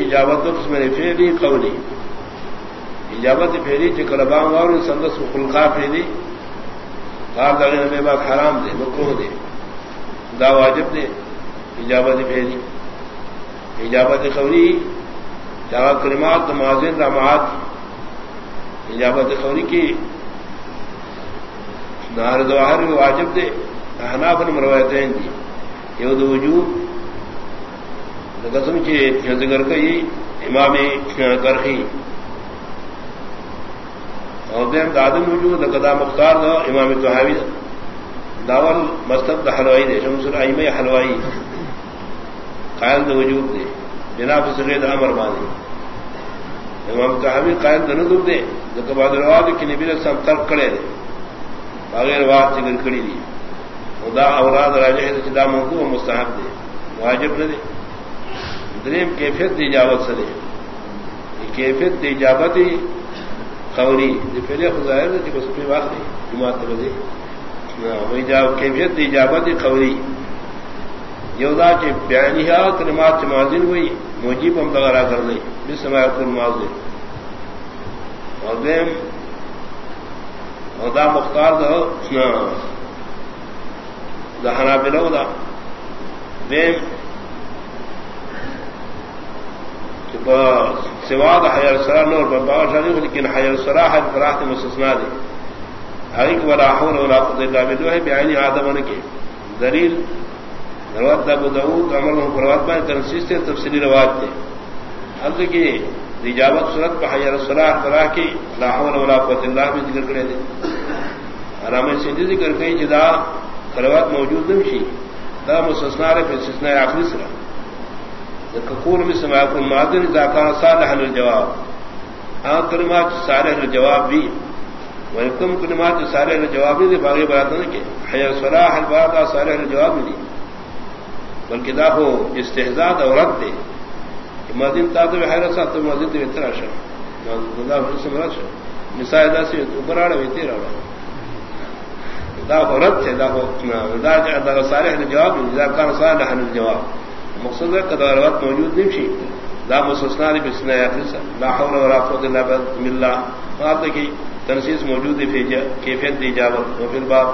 اجابت میں پھیری قولی اجابت پھیری چکربام اور سندس خلقا پھیری کار داغے میں باغ حرام دے مکروہ دے دا واجب دے اجابت پھیری اجابت قولی جہاں کلمات معذر رامات اجابت قولی کی نار دوہر واجب دے حناف نے مروایتیں دی۔ یہ دو وجوب. قسم کی ذکر کئی امام کرخی اور دیم دادم وجود قدا مختار دو امام توحاوی داول مستب دا حلوائی دے شمس العیم حلوائی قائل دو وجود دے جناب سغید امر مانی امام توحاوی قائل دو ندب دے دکا بعد رواد کی نبی رسام ترک کرے دے بغیر واد ذکر کری دی. خدا اوراد راجہ ہے چدا موضوع مستحب دے واجب نہ دے دریم کیفیت دی اجابت سے دے کیفیت دی اجابت قوری دی پہلے خدائر دی بس پہ وقت دی جماعت بزے وہی جاو کیفیت دی اجابت قوری یودا کے بیانیہ کلمات ماضن ہوئی موجب ہم بغیرہ کر لیں جس سماعت الماضی اور دیم اور دا مختار دو دہنا بلو دا. دیم سوا دا حیر سرا نور بابا شادی لیکن حیر سرا حد فراحت مسسنا دے حقیق ولا حول ولا قوت الا بالله ہے بیانی آدم کے دلیل روات ابو داؤد عمر پروات میں تنسیس سے تفصیلی روایت تھے حد کی اجابت صورت پہ حیر سرا فراح کی لا حول ولا قوت الا بھی ذکر کرے دے علامہ سیدھی ذکر کئی جدا کروات موجود نمشی دا مسسنا رہے پھر سسنا آخری سرا. کپور میں سما کو مادن ذاکار صالح الجواب ہاں کلمات سارے جواب بھی. وحکم کلمات سارے جواب بھی باغی بات نہیں کہ حیا صلاح الباد سارے جواب بھی دی بلکہ دا ہو استحزاد اور دے. مدین تا تو حیرت سا تو مدین تو اترا شا دا ہو سے مراد مثال دا سے اوپر آڑا ویتے رہا دا رد سے دا ہو دا دا سارے جواب دا کان صالح نے جواب. مقصد ہے کہ وقت موجود نہیں تھی دا مسسنا نے بسنا لا حول ولا قوت الا بالله. بات کی تنسیس موجود ہے کیفیت دی، جواب. وہ پھر باب